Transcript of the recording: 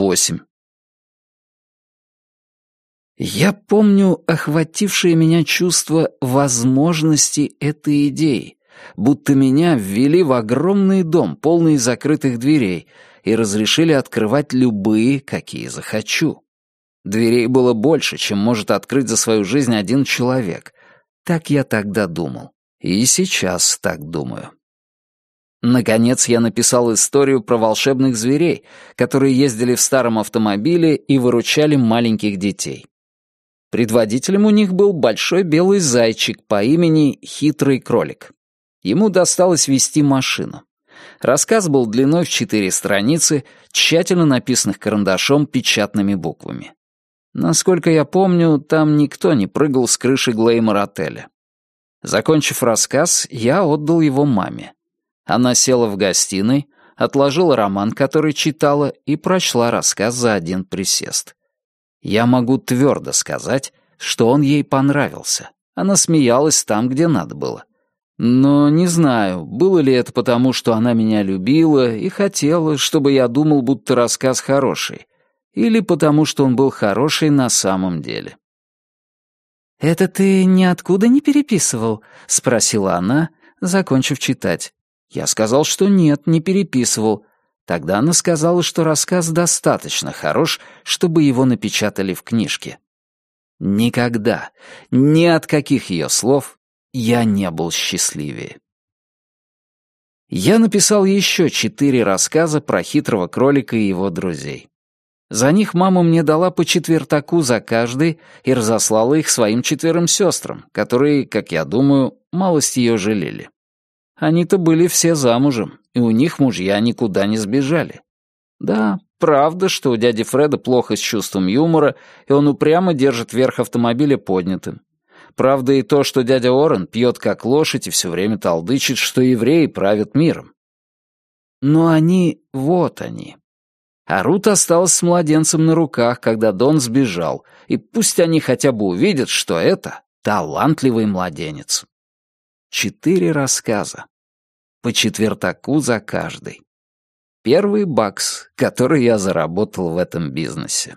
восемь. Я помню охватившее меня чувство возможности этой идеи, будто меня ввели в огромный дом, полный закрытых дверей, и разрешили открывать любые, какие захочу. Дверей было больше, чем может открыть за свою жизнь один человек. Так я тогда думал. И сейчас так думаю. Наконец я написал историю про волшебных зверей, которые ездили в старом автомобиле и выручали маленьких детей. Предводителем у них был большой белый зайчик по имени Хитрый кролик. Ему досталось вести машину. Рассказ был длиной в четыре страницы, тщательно написанных карандашом печатными буквами. Насколько я помню, там никто не прыгал с крыши Глеймор-отеля. Закончив рассказ, я отдал его маме. Она села в гостиной, отложила роман, который читала, и прочла рассказ за один присест. Я могу твердо сказать, что он ей понравился. Она смеялась там, где надо было. Но не знаю, было ли это потому, что она меня любила и хотела, чтобы я думал, будто рассказ хороший, или потому, что он был хороший на самом деле. «Это ты ниоткуда не переписывал?» — спросила она, закончив читать. Я сказал, что нет, не переписывал. Тогда она сказала, что рассказ достаточно хорош, чтобы его напечатали в книжке. Никогда, ни от каких ее слов я не был счастливее. Я написал еще четыре рассказа про хитрого кролика и его друзей. За них мама мне дала по четвертаку за каждый и разослала их своим четверым сестрам, которые, как я думаю, малость ее жалели. Они-то были все замужем, и у них мужья никуда не сбежали. Да, правда, что у дяди Фреда плохо с чувством юмора, и он упрямо держит верх автомобиля поднятым. Правда и то, что дядя Орен пьет как лошадь и все время толдычит, что евреи правят миром. Но они, вот они. А Рут осталась с младенцем на руках, когда Дон сбежал, и пусть они хотя бы увидят, что это талантливый младенец. Четыре рассказа. По четвертаку за каждый. Первый бакс, который я заработал в этом бизнесе.